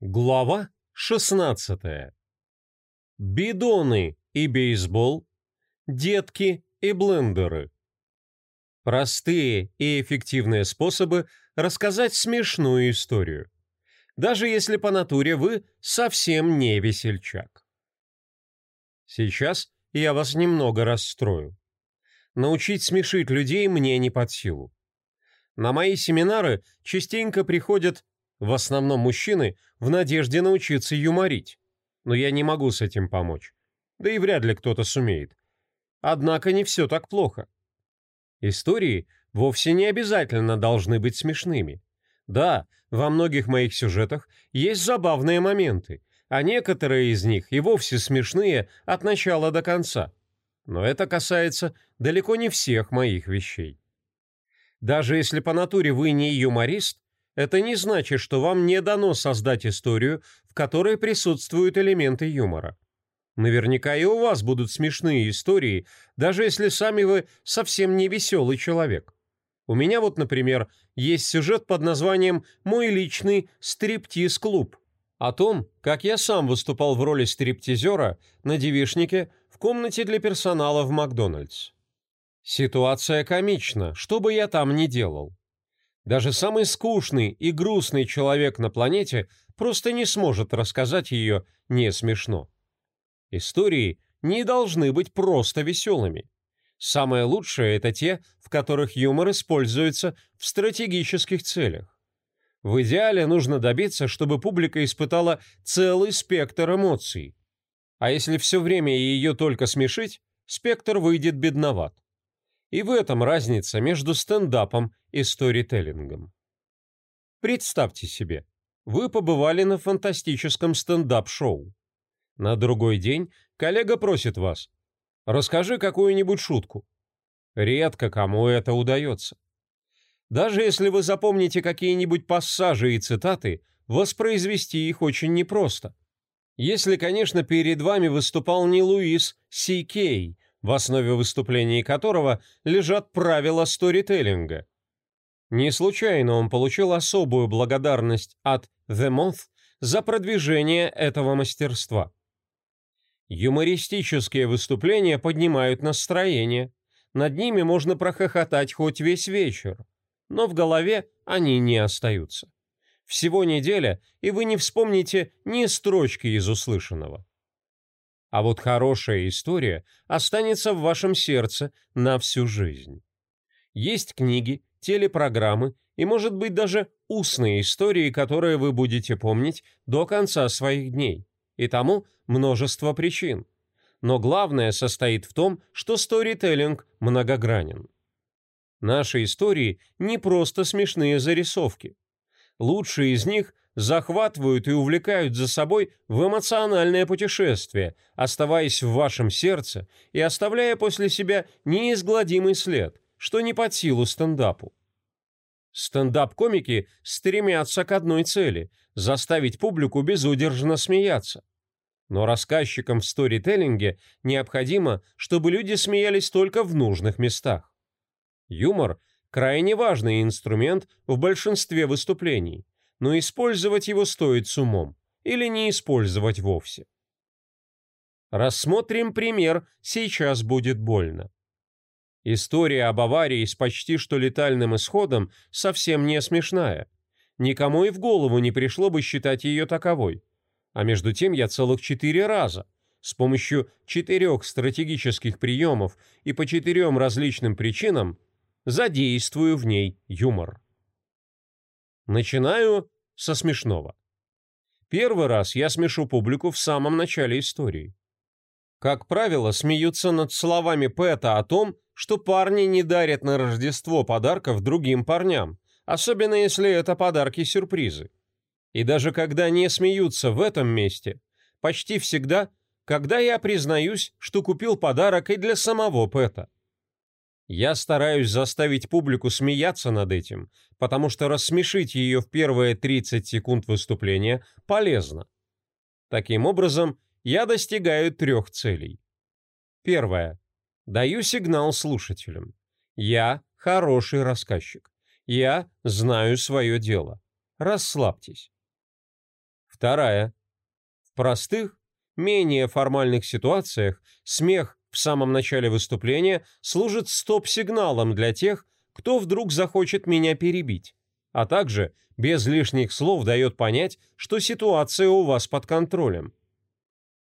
Глава 16. Бидоны и бейсбол, детки и блендеры. Простые и эффективные способы рассказать смешную историю, даже если по натуре вы совсем не весельчак. Сейчас я вас немного расстрою. Научить смешить людей мне не под силу. На мои семинары частенько приходят в основном мужчины в надежде научиться юморить. Но я не могу с этим помочь. Да и вряд ли кто-то сумеет. Однако не все так плохо. Истории вовсе не обязательно должны быть смешными. Да, во многих моих сюжетах есть забавные моменты, а некоторые из них и вовсе смешные от начала до конца. Но это касается далеко не всех моих вещей. Даже если по натуре вы не юморист, это не значит, что вам не дано создать историю, в которой присутствуют элементы юмора. Наверняка и у вас будут смешные истории, даже если сами вы совсем не веселый человек. У меня вот, например, есть сюжет под названием «Мой личный стриптиз-клуб». О том, как я сам выступал в роли стриптизера на девишнике в комнате для персонала в Макдональдс. Ситуация комична, что бы я там ни делал. Даже самый скучный и грустный человек на планете просто не сможет рассказать ее не смешно. Истории не должны быть просто веселыми. Самое лучшее – это те, в которых юмор используется в стратегических целях. В идеале нужно добиться, чтобы публика испытала целый спектр эмоций. А если все время ее только смешить, спектр выйдет бедноват. И в этом разница между стендапом и сторителлингом. Представьте себе, вы побывали на фантастическом стендап-шоу. На другой день коллега просит вас, расскажи какую-нибудь шутку. Редко кому это удается. Даже если вы запомните какие-нибудь пассажи и цитаты, воспроизвести их очень непросто. Если, конечно, перед вами выступал не Луис Си Кей, в основе выступлений которого лежат правила сторителлинга. Не случайно он получил особую благодарность от The Month за продвижение этого мастерства. Юмористические выступления поднимают настроение. Над ними можно прохохотать хоть весь вечер, но в голове они не остаются. Всего неделя, и вы не вспомните ни строчки из услышанного. А вот хорошая история останется в вашем сердце на всю жизнь. Есть книги, телепрограммы и, может быть, даже устные истории, которые вы будете помнить до конца своих дней. И тому множество причин. Но главное состоит в том, что сторителлинг многогранен. Наши истории не просто смешные зарисовки. Лучшие из них захватывают и увлекают за собой в эмоциональное путешествие, оставаясь в вашем сердце и оставляя после себя неизгладимый след, что не под силу стендапу. Стендап-комики стремятся к одной цели – заставить публику безудержно смеяться. Но рассказчикам в сторителлинге необходимо, чтобы люди смеялись только в нужных местах. Юмор – крайне важный инструмент в большинстве выступлений – но использовать его стоит с умом или не использовать вовсе. Рассмотрим пример «Сейчас будет больно». История об аварии с почти что летальным исходом совсем не смешная. Никому и в голову не пришло бы считать ее таковой. А между тем я целых четыре раза с помощью четырех стратегических приемов и по четырем различным причинам задействую в ней юмор. Начинаю со смешного. Первый раз я смешу публику в самом начале истории. Как правило, смеются над словами Пэта о том, что парни не дарят на Рождество подарков другим парням, особенно если это подарки-сюрпризы. И даже когда не смеются в этом месте, почти всегда, когда я признаюсь, что купил подарок и для самого Пэта. Я стараюсь заставить публику смеяться над этим, потому что рассмешить ее в первые 30 секунд выступления полезно. Таким образом, я достигаю трех целей. Первое. Даю сигнал слушателям. Я хороший рассказчик. Я знаю свое дело. Расслабьтесь. Вторая. В простых, менее формальных ситуациях смех в самом начале выступления служит стоп-сигналом для тех, кто вдруг захочет меня перебить, а также без лишних слов дает понять, что ситуация у вас под контролем.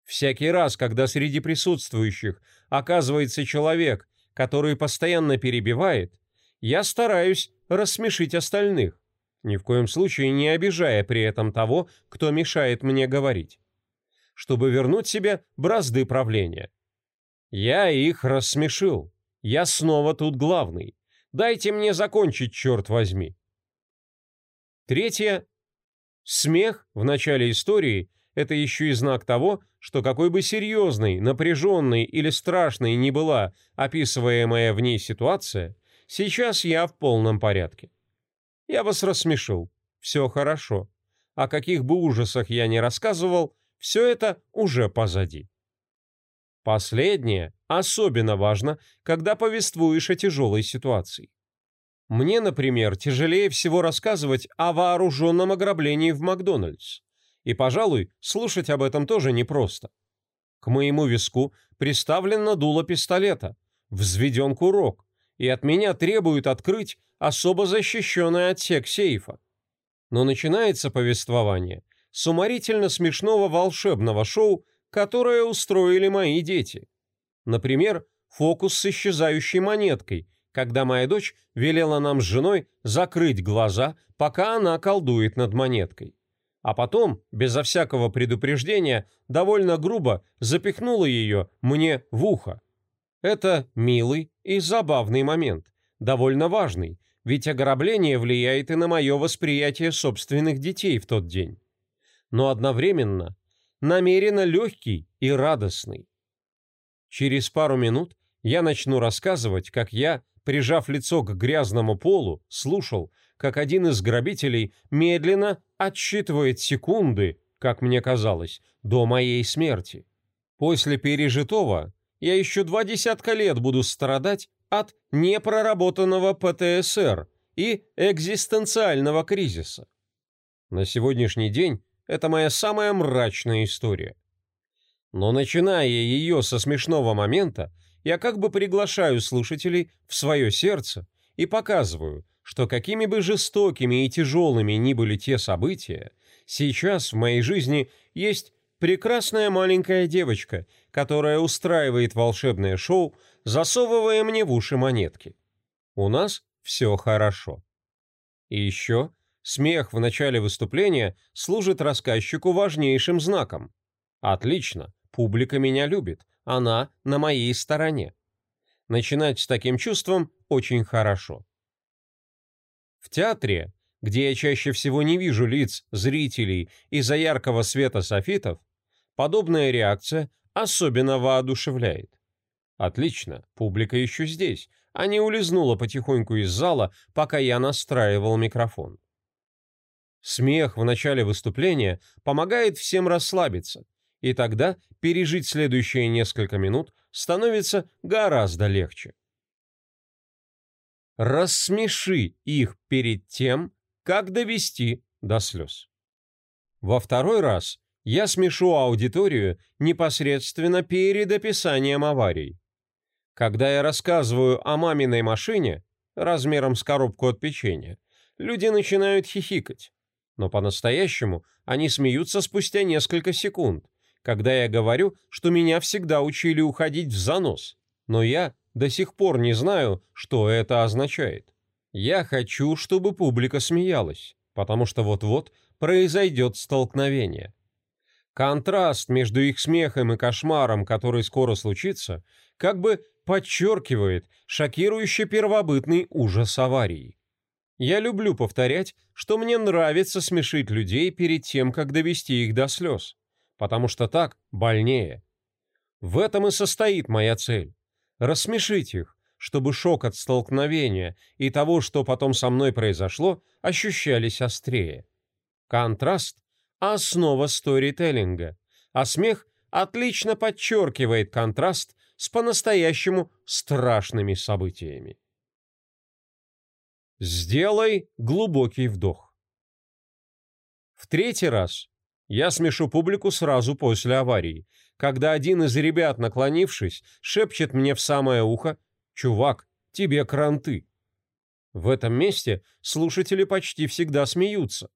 Всякий раз, когда среди присутствующих оказывается человек, который постоянно перебивает, я стараюсь рассмешить остальных, ни в коем случае не обижая при этом того, кто мешает мне говорить, чтобы вернуть себе бразды правления. Я их рассмешил. Я снова тут главный. Дайте мне закончить, черт возьми. Третье. Смех в начале истории – это еще и знак того, что какой бы серьезной, напряженной или страшной ни была описываемая в ней ситуация, сейчас я в полном порядке. Я вас рассмешил. Все хорошо. О каких бы ужасах я ни рассказывал, все это уже позади. Последнее особенно важно, когда повествуешь о тяжелой ситуации. Мне, например, тяжелее всего рассказывать о вооруженном ограблении в Макдональдс. И, пожалуй, слушать об этом тоже непросто. К моему виску приставлено дуло пистолета, взведен курок, и от меня требуют открыть особо защищенный отсек сейфа. Но начинается повествование с уморительно смешного волшебного шоу, которое устроили мои дети. Например, фокус с исчезающей монеткой, когда моя дочь велела нам с женой закрыть глаза, пока она колдует над монеткой а потом, безо всякого предупреждения, довольно грубо запихнула ее мне в ухо. Это милый и забавный момент, довольно важный, ведь ограбление влияет и на мое восприятие собственных детей в тот день. Но одновременно намеренно легкий и радостный. Через пару минут я начну рассказывать, как я, прижав лицо к грязному полу, слушал, как один из грабителей медленно отсчитывает секунды, как мне казалось, до моей смерти. После пережитого я еще два десятка лет буду страдать от непроработанного ПТСР и экзистенциального кризиса. На сегодняшний день это моя самая мрачная история. Но начиная ее со смешного момента, я как бы приглашаю слушателей в свое сердце и показываю, что какими бы жестокими и тяжелыми ни были те события, сейчас в моей жизни есть прекрасная маленькая девочка, которая устраивает волшебное шоу, засовывая мне в уши монетки. У нас все хорошо. И еще смех в начале выступления служит рассказчику важнейшим знаком. Отлично, публика меня любит, она на моей стороне. Начинать с таким чувством очень хорошо. В театре, где я чаще всего не вижу лиц зрителей из-за яркого света софитов, подобная реакция особенно воодушевляет. Отлично, публика еще здесь, а не улизнула потихоньку из зала, пока я настраивал микрофон. Смех в начале выступления помогает всем расслабиться, и тогда пережить следующие несколько минут становится гораздо легче. Рассмеши их перед тем, как довести до слез. Во второй раз я смешу аудиторию непосредственно перед описанием аварий. Когда я рассказываю о маминой машине, размером с коробку от печенья, люди начинают хихикать. Но по-настоящему они смеются спустя несколько секунд, когда я говорю, что меня всегда учили уходить в занос, но я до сих пор не знаю, что это означает. Я хочу, чтобы публика смеялась, потому что вот-вот произойдет столкновение. Контраст между их смехом и кошмаром, который скоро случится, как бы подчеркивает шокирующий первобытный ужас аварии. Я люблю повторять, что мне нравится смешить людей перед тем, как довести их до слез, потому что так больнее. В этом и состоит моя цель рассмешить их, чтобы шок от столкновения и того, что потом со мной произошло, ощущались острее. Контраст – основа сторителлинга, а смех отлично подчеркивает контраст с по-настоящему страшными событиями. Сделай глубокий вдох. В третий раз Я смешу публику сразу после аварии, когда один из ребят, наклонившись, шепчет мне в самое ухо «Чувак, тебе кранты». В этом месте слушатели почти всегда смеются.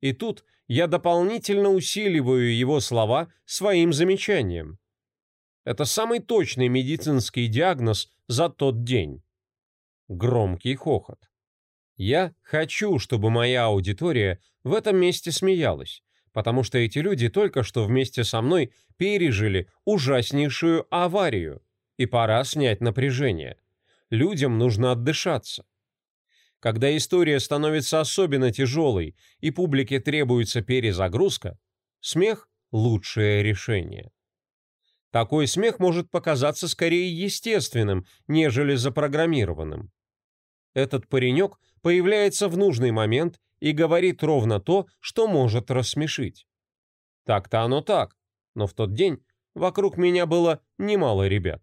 И тут я дополнительно усиливаю его слова своим замечанием. Это самый точный медицинский диагноз за тот день. Громкий хохот. Я хочу, чтобы моя аудитория в этом месте смеялась, потому что эти люди только что вместе со мной пережили ужаснейшую аварию, и пора снять напряжение. Людям нужно отдышаться. Когда история становится особенно тяжелой и публике требуется перезагрузка, смех – лучшее решение. Такой смех может показаться скорее естественным, нежели запрограммированным. Этот паренек появляется в нужный момент и говорит ровно то, что может рассмешить. Так-то оно так, но в тот день вокруг меня было немало ребят.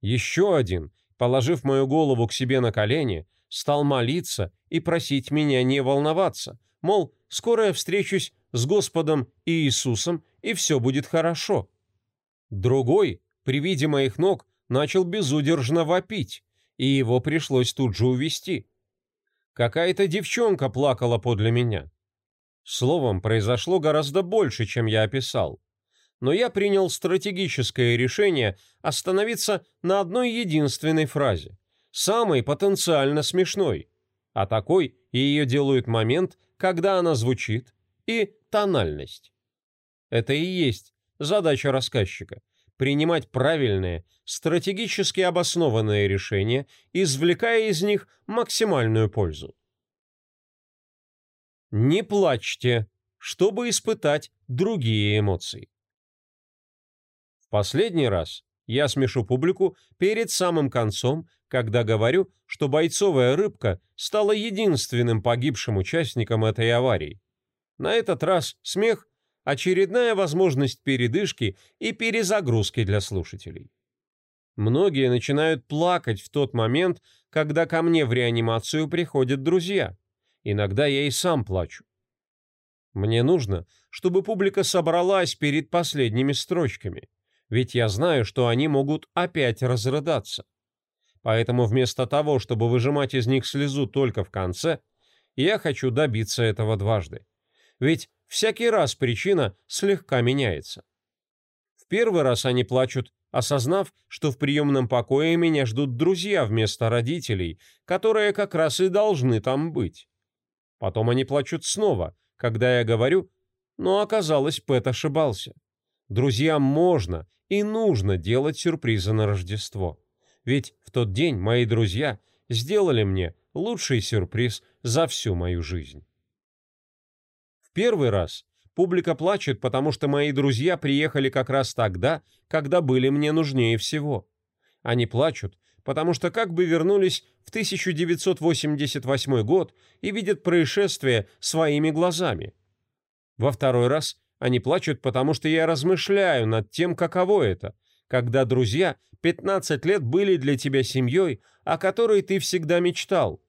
Еще один, положив мою голову к себе на колени, стал молиться и просить меня не волноваться, мол, скоро я встречусь с Господом Иисусом, и все будет хорошо. Другой, при виде моих ног, начал безудержно вопить, и его пришлось тут же увести. Какая-то девчонка плакала подле меня. Словом, произошло гораздо больше, чем я описал. Но я принял стратегическое решение остановиться на одной единственной фразе самой потенциально смешной, а такой ее делают момент, когда она звучит, и тональность. Это и есть задача рассказчика – принимать правильные, стратегически обоснованные решения, извлекая из них максимальную пользу. Не плачьте, чтобы испытать другие эмоции. В последний раз я смешу публику перед самым концом, когда говорю, что бойцовая рыбка стала единственным погибшим участником этой аварии. На этот раз смех – очередная возможность передышки и перезагрузки для слушателей. Многие начинают плакать в тот момент, когда ко мне в реанимацию приходят друзья. Иногда я и сам плачу. Мне нужно, чтобы публика собралась перед последними строчками – ведь я знаю, что они могут опять разрыдаться. Поэтому вместо того, чтобы выжимать из них слезу только в конце, я хочу добиться этого дважды. Ведь всякий раз причина слегка меняется. В первый раз они плачут, осознав, что в приемном покое меня ждут друзья вместо родителей, которые как раз и должны там быть. Потом они плачут снова, когда я говорю, но оказалось, Пэт ошибался. Друзьям можно и нужно делать сюрпризы на Рождество. Ведь в тот день мои друзья сделали мне лучший сюрприз за всю мою жизнь. Первый раз публика плачет, потому что мои друзья приехали как раз тогда, когда были мне нужнее всего. Они плачут, потому что как бы вернулись в 1988 год и видят происшествие своими глазами. Во второй раз они плачут, потому что я размышляю над тем, каково это, когда друзья 15 лет были для тебя семьей, о которой ты всегда мечтал.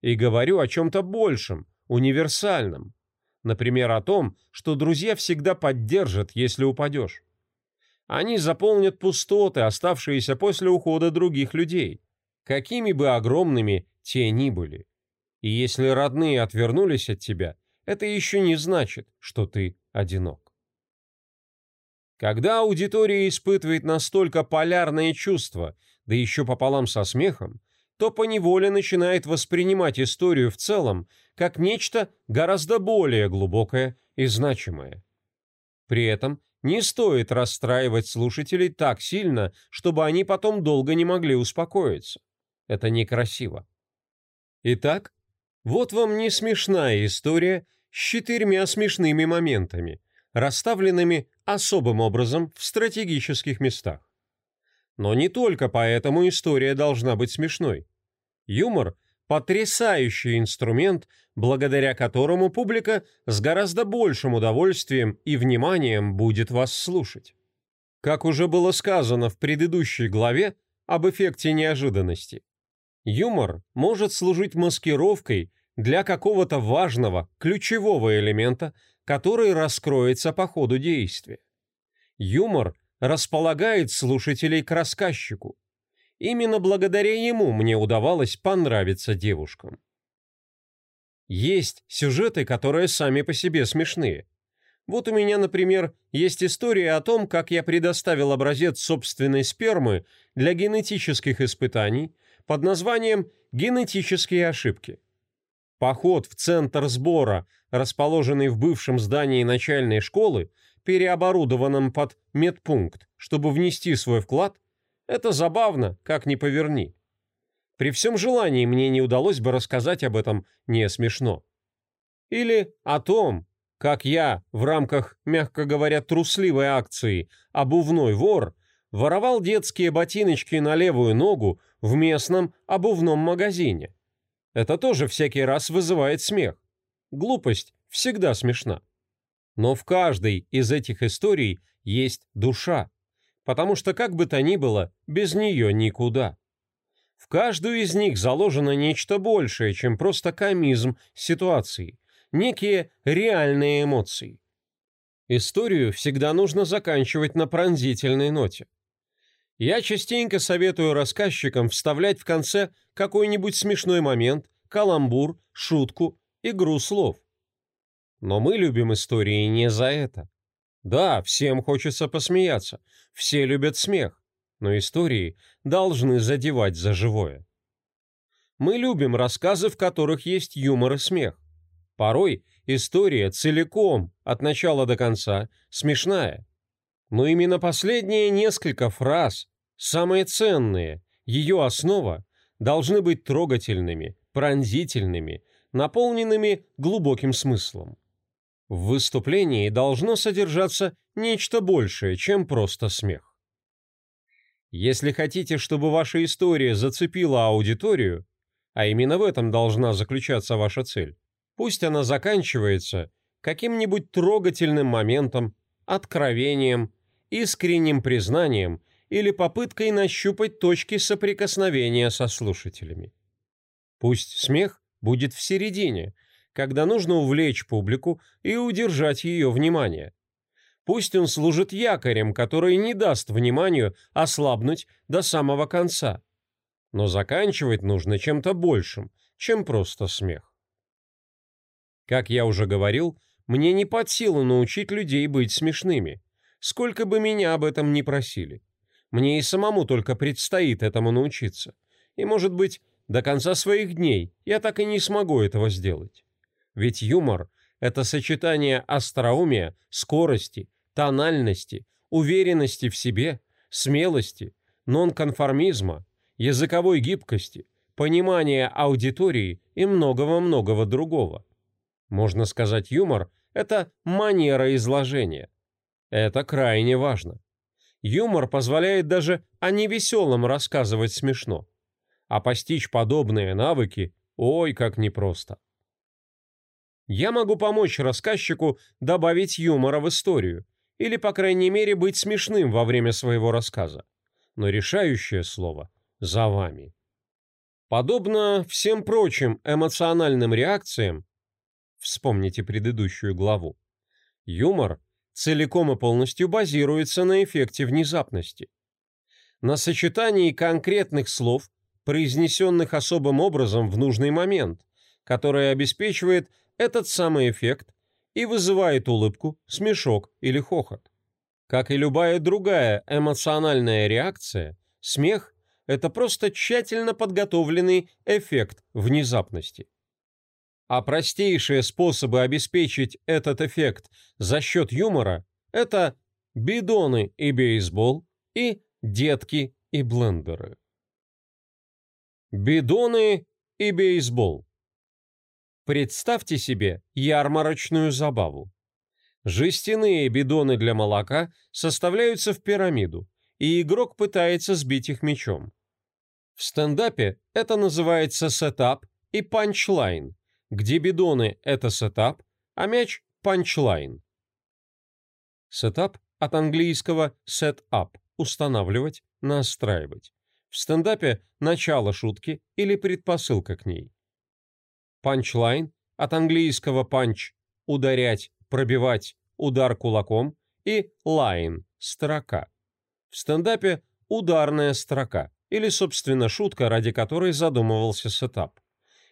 И говорю о чем-то большем, универсальном. Например, о том, что друзья всегда поддержат, если упадешь. Они заполнят пустоты, оставшиеся после ухода других людей, какими бы огромными те ни были. И если родные отвернулись от тебя, это еще не значит, что ты одинок. Когда аудитория испытывает настолько полярные чувства, да еще пополам со смехом, то поневоле начинает воспринимать историю в целом как нечто гораздо более глубокое и значимое. При этом не стоит расстраивать слушателей так сильно, чтобы они потом долго не могли успокоиться. Это некрасиво. Итак, вот вам не смешная история с четырьмя смешными моментами, расставленными особым образом в стратегических местах. Но не только поэтому история должна быть смешной. Юмор – потрясающий инструмент, благодаря которому публика с гораздо большим удовольствием и вниманием будет вас слушать. Как уже было сказано в предыдущей главе об эффекте неожиданности, юмор может служить маскировкой для какого-то важного, ключевого элемента, который раскроется по ходу действия. Юмор располагает слушателей к рассказчику. Именно благодаря ему мне удавалось понравиться девушкам. Есть сюжеты, которые сами по себе смешные. Вот у меня, например, есть история о том, как я предоставил образец собственной спермы для генетических испытаний под названием «Генетические ошибки». Поход в центр сбора, расположенный в бывшем здании начальной школы, переоборудованном под медпункт, чтобы внести свой вклад, это забавно, как ни поверни. При всем желании мне не удалось бы рассказать об этом не смешно. Или о том, как я в рамках, мягко говоря, трусливой акции «Обувной вор» воровал детские ботиночки на левую ногу в местном обувном магазине. Это тоже всякий раз вызывает смех. Глупость всегда смешна. Но в каждой из этих историй есть душа, потому что как бы то ни было, без нее никуда. В каждую из них заложено нечто большее, чем просто комизм ситуации – некие реальные эмоции. Историю всегда нужно заканчивать на пронзительной ноте. Я частенько советую рассказчикам вставлять в конце какой-нибудь смешной момент, каламбур, шутку, игру слов. Но мы любим истории не за это. Да, всем хочется посмеяться, все любят смех, но истории должны задевать за живое. Мы любим рассказы, в которых есть юмор и смех. Порой история целиком, от начала до конца, смешная. Но именно последние несколько фраз, самые ценные, ее основа, должны быть трогательными, пронзительными, наполненными глубоким смыслом. В выступлении должно содержаться нечто большее, чем просто смех. Если хотите, чтобы ваша история зацепила аудиторию, а именно в этом должна заключаться ваша цель, Пусть она заканчивается каким-нибудь трогательным моментом, откровением, искренним признанием или попыткой нащупать точки соприкосновения со слушателями. Пусть смех будет в середине, когда нужно увлечь публику и удержать ее внимание. Пусть он служит якорем, который не даст вниманию ослабнуть до самого конца. Но заканчивать нужно чем-то большим, чем просто смех. Как я уже говорил, мне не под силу научить людей быть смешными, сколько бы меня об этом ни просили. Мне и самому только предстоит этому научиться. И, может быть, до конца своих дней я так и не смогу этого сделать. Ведь юмор — это сочетание остроумия, скорости, тональности, уверенности в себе, смелости, нонконформизма, языковой гибкости, понимания аудитории и многого-многого другого. Можно сказать, юмор – это манера изложения. Это крайне важно. Юмор позволяет даже о невеселом рассказывать смешно. А постичь подобные навыки – ой, как непросто. Я могу помочь рассказчику добавить юмора в историю, или, по крайней мере, быть смешным во время своего рассказа. Но решающее слово за вами. Подобно всем прочим эмоциональным реакциям, Вспомните предыдущую главу. Юмор целиком и полностью базируется на эффекте внезапности. На сочетании конкретных слов, произнесенных особым образом в нужный момент, которое обеспечивает этот самый эффект и вызывает улыбку, смешок или хохот. Как и любая другая эмоциональная реакция, смех – это просто тщательно подготовленный эффект внезапности. А простейшие способы обеспечить этот эффект за счет юмора – это бидоны и бейсбол и детки и блендеры. Бидоны и бейсбол. Представьте себе ярмарочную забаву. Жестяные бидоны для молока составляются в пирамиду, и игрок пытается сбить их мячом. В стендапе это называется сетап и панчлайн, где бидоны – это сетап, а мяч – панчлайн. Сетап от английского set up – устанавливать, настраивать. В стендапе – начало шутки или предпосылка к ней. Панчлайн, от английского punch – ударять, пробивать, удар кулаком, и line – строка. В стендапе – ударная строка, или, собственно, шутка, ради которой задумывался сетап.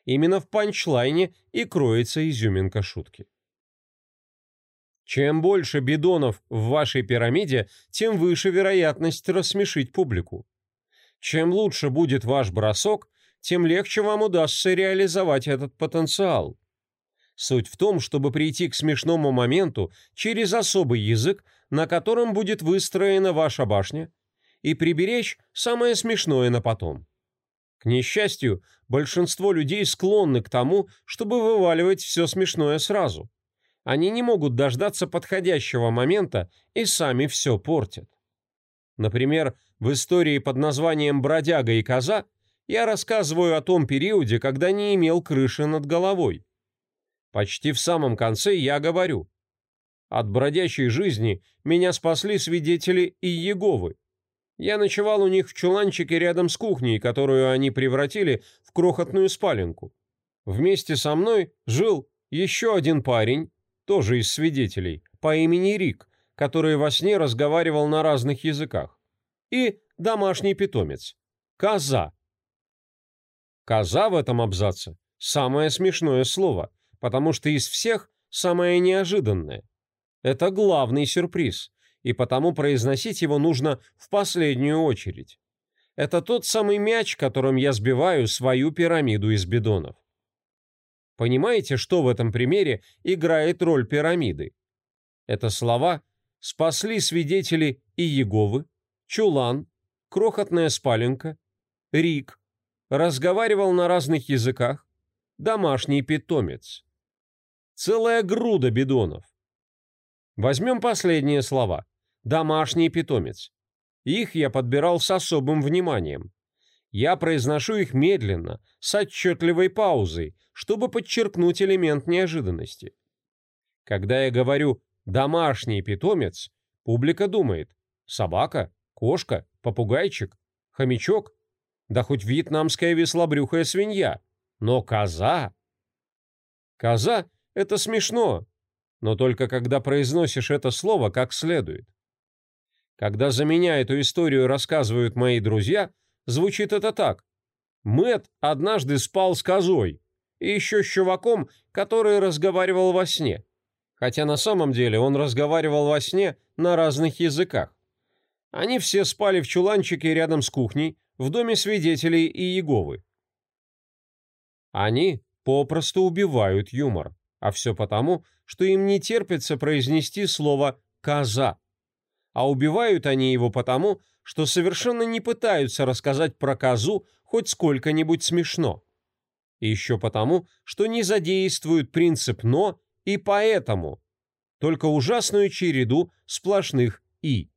Именно в панчлайне и кроется изюминка шутки. Чем больше бидонов в вашей пирамиде, тем выше вероятность рассмешить публику. Чем лучше будет ваш бросок, тем легче вам удастся реализовать этот потенциал. Суть в том, чтобы прийти к смешному моменту через особый язык, на котором будет выстроена ваша башня, и приберечь самое смешное на потом. К несчастью, большинство людей склонны к тому, чтобы вываливать все смешное сразу. Они не могут дождаться подходящего момента и сами все портят. Например, в истории под названием «Бродяга и коза» я рассказываю о том периоде, когда не имел крыши над головой. Почти в самом конце я говорю. От бродячей жизни меня спасли свидетели и Иеговы. Я ночевал у них в чуланчике рядом с кухней, которую они превратили в крохотную спаленку. Вместе со мной жил еще один парень, тоже из свидетелей, по имени Рик, который во сне разговаривал на разных языках, и домашний питомец – коза. Коза в этом абзаце – самое смешное слово, потому что из всех самое неожиданное. Это главный сюрприз, и потому произносить его нужно в последнюю очередь. Это тот самый мяч, которым я сбиваю свою пирамиду из бидонов. Понимаете, что в этом примере играет роль пирамиды? Это слова «спасли свидетели и Еговы», «чулан», «крохотная спаленка», «рик», «разговаривал на разных языках», «домашний питомец». Целая груда бидонов. Возьмем последние слова. «Домашний питомец». Их я подбирал с особым вниманием. Я произношу их медленно, с отчетливой паузой, чтобы подчеркнуть элемент неожиданности. Когда я говорю «домашний питомец», публика думает «собака», «кошка», «попугайчик», «хомячок», да хоть вьетнамская веслобрюхая свинья, но коза... Коза — это смешно, но только когда произносишь это слово как следует. Когда за меня эту историю рассказывают мои друзья, звучит это так. Мэт однажды спал с козой, и еще с чуваком, который разговаривал во сне. Хотя на самом деле он разговаривал во сне на разных языках. Они все спали в чуланчике рядом с кухней, в доме свидетелей и Еговы. Они попросту убивают юмор, а все потому, что им не терпится произнести слово «коза». А убивают они его потому, что совершенно не пытаются рассказать про козу хоть сколько-нибудь смешно. И еще потому, что не задействуют принцип «но» и «поэтому», только ужасную череду сплошных «и».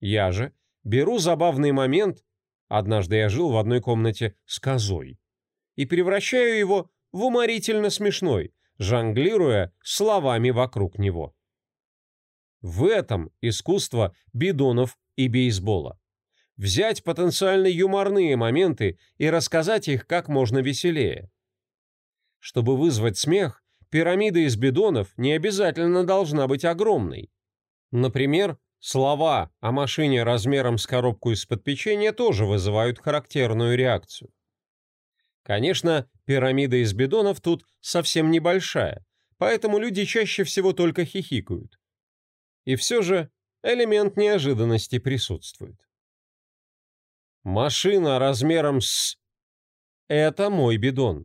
Я же беру забавный момент, однажды я жил в одной комнате с козой, и превращаю его в уморительно смешной, жонглируя словами вокруг него. В этом искусство бидонов и бейсбола взять потенциально юморные моменты и рассказать их как можно веселее. Чтобы вызвать смех, пирамида из бидонов не обязательно должна быть огромной. Например, слова о машине размером с коробку из-под печенья тоже вызывают характерную реакцию. Конечно, пирамида из бидонов тут совсем небольшая, поэтому люди чаще всего только хихикают. И все же элемент неожиданности присутствует. Машина размером с... Это мой бидон.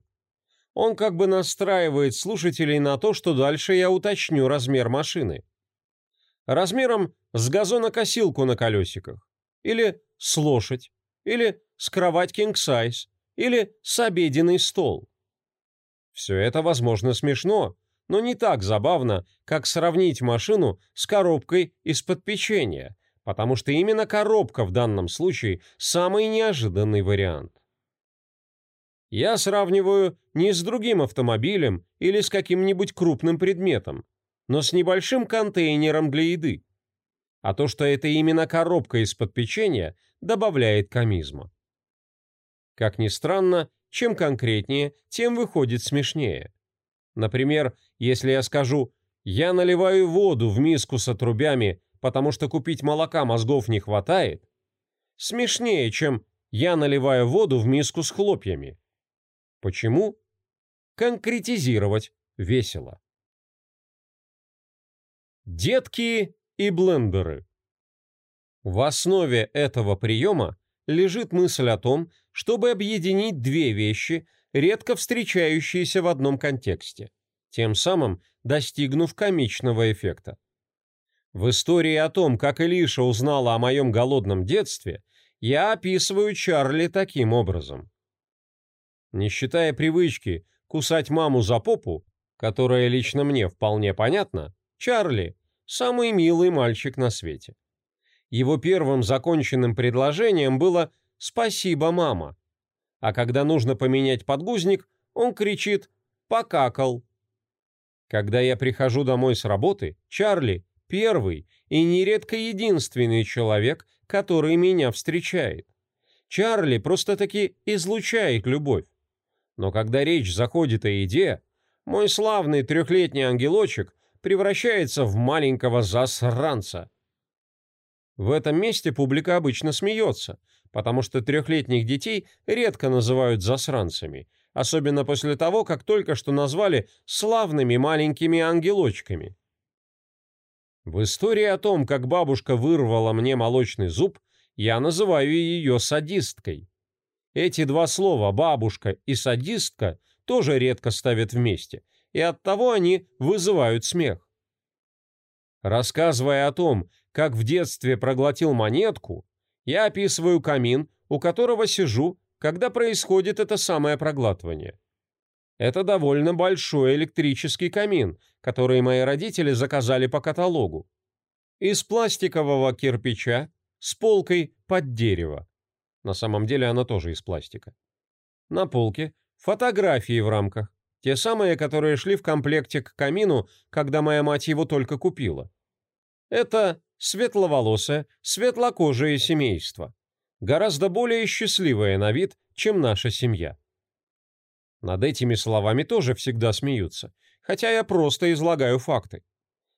Он как бы настраивает слушателей на то, что дальше я уточню размер машины. Размером с газонокосилку на колесиках. Или с лошадь. Или с кровать size. Или с обеденный стол. Все это, возможно, смешно, но не так забавно, как сравнить машину с коробкой из-под печенья, потому что именно коробка в данном случае самый неожиданный вариант. Я сравниваю не с другим автомобилем или с каким-нибудь крупным предметом, но с небольшим контейнером для еды. А то, что это именно коробка из-под печенья, добавляет комизма. Как ни странно, чем конкретнее, тем выходит смешнее. Например, если я скажу «я наливаю воду в миску с отрубями, потому что купить молока мозгов не хватает», смешнее, чем «я наливаю воду в миску с хлопьями». Почему? Конкретизировать весело. Детки и блендеры. В основе этого приема лежит мысль о том, чтобы объединить две вещи, редко встречающиеся в одном контексте, тем самым достигнув комичного эффекта. В истории о том, как Элиша узнала о моем голодном детстве, я описываю Чарли таким образом. Не считая привычки кусать маму за попу, которая лично мне вполне понятна, Чарли – самый милый мальчик на свете. Его первым законченным предложением было «Спасибо, мама». А когда нужно поменять подгузник, он кричит «Покакал». Когда я прихожу домой с работы, Чарли – первый и нередко единственный человек, который меня встречает. Чарли просто-таки излучает любовь. Но когда речь заходит о еде, мой славный трехлетний ангелочек превращается в маленького засранца – в этом месте публика обычно смеется, потому что трехлетних детей редко называют засранцами, особенно после того, как только что назвали славными маленькими ангелочками. В истории о том, как бабушка вырвала мне молочный зуб, я называю ее садисткой. Эти два слова «бабушка» и «садистка» тоже редко ставят вместе, и оттого они вызывают смех. Рассказывая о том, как в детстве проглотил монетку, я описываю камин, у которого сижу, когда происходит это самое проглатывание. Это довольно большой электрический камин, который мои родители заказали по каталогу. Из пластикового кирпича с полкой под дерево. На самом деле она тоже из пластика. На полке фотографии в рамках, те самые, которые шли в комплекте к камину, когда моя мать его только купила. Это светловолосое, светлокожее семейство, гораздо более счастливое на вид, чем наша семья. Над этими словами тоже всегда смеются, хотя я просто излагаю факты.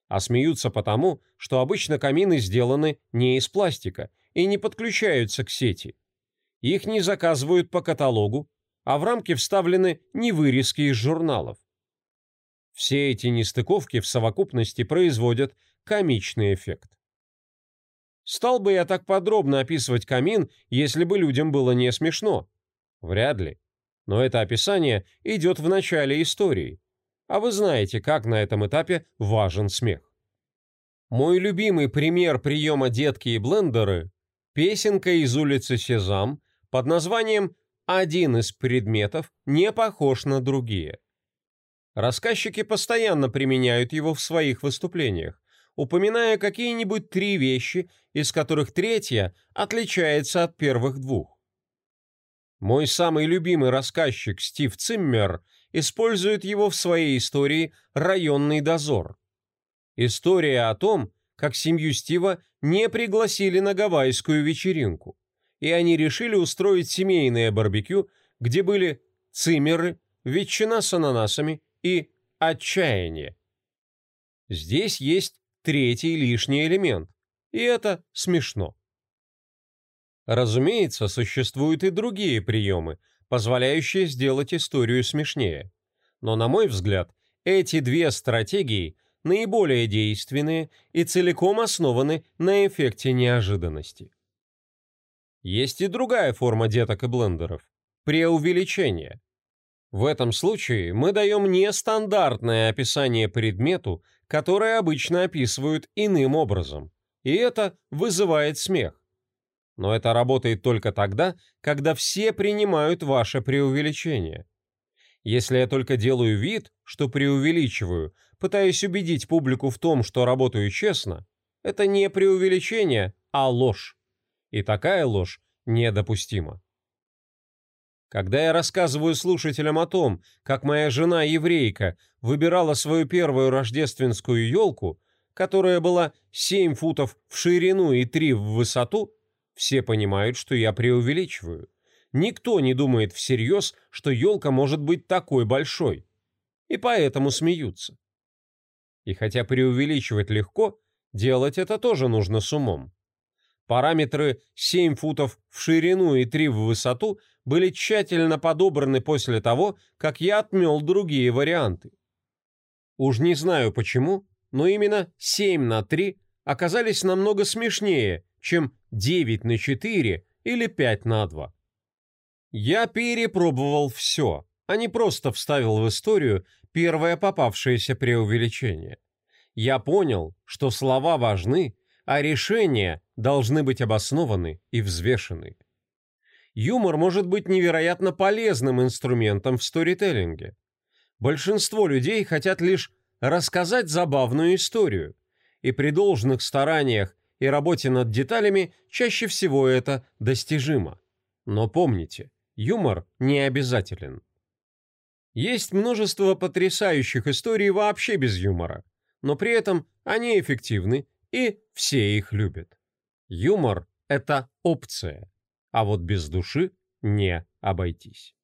А смеются потому, что обычно камины сделаны не из пластика и не подключаются к сети. Их не заказывают по каталогу, а в рамки вставлены не вырезки из журналов. Все эти нестыковки в совокупности производят комичный эффект. Стал бы я так подробно описывать камин, если бы людям было не смешно? Вряд ли. Но это описание идет в начале истории. А вы знаете, как на этом этапе важен смех. Мой любимый пример приема детки и блендеры – песенка из улицы Сезам под названием «Один из предметов не похож на другие». Рассказчики постоянно применяют его в своих выступлениях, упоминая какие-нибудь три вещи, из которых третья отличается от первых двух. Мой самый любимый рассказчик Стив Циммер использует его в своей истории «Районный дозор». История о том, как семью Стива не пригласили на гавайскую вечеринку, и они решили устроить семейное барбекю, где были циммеры, ветчина с ананасами и отчаяние. Здесь есть третий лишний элемент. И это смешно. Разумеется, существуют и другие приемы, позволяющие сделать историю смешнее. Но, на мой взгляд, эти две стратегии наиболее действенные и целиком основаны на эффекте неожиданности. Есть и другая форма деток и блендеров – преувеличение. В этом случае мы даем нестандартное описание предмету, которое обычно описывают иным образом, и это вызывает смех. Но это работает только тогда, когда все принимают ваше преувеличение. Если я только делаю вид, что преувеличиваю, пытаясь убедить публику в том, что работаю честно, это не преувеличение, а ложь. И такая ложь недопустима. Когда я рассказываю слушателям о том, как моя жена еврейка выбирала свою первую рождественскую елку, которая была 7 футов в ширину и 3 в высоту, все понимают, что я преувеличиваю. Никто не думает всерьез, что елка может быть такой большой. И поэтому смеются. И хотя преувеличивать легко, делать это тоже нужно с умом. Параметры 7 футов в ширину и 3 в высоту были тщательно подобраны после того, как я отмел другие варианты. Уж не знаю почему, но именно 7 на 3 оказались намного смешнее, чем 9 на 4 или 5 на 2. Я перепробовал все, а не просто вставил в историю первое попавшееся преувеличение. Я понял, что слова важны, а решения должны быть обоснованы и взвешены. Юмор может быть невероятно полезным инструментом в сторителлинге. Большинство людей хотят лишь рассказать забавную историю, и при должных стараниях и работе над деталями чаще всего это достижимо. Но помните, юмор не обязателен. Есть множество потрясающих историй вообще без юмора, но при этом они эффективны и все их любят. Юмор – это опция, а вот без души не обойтись.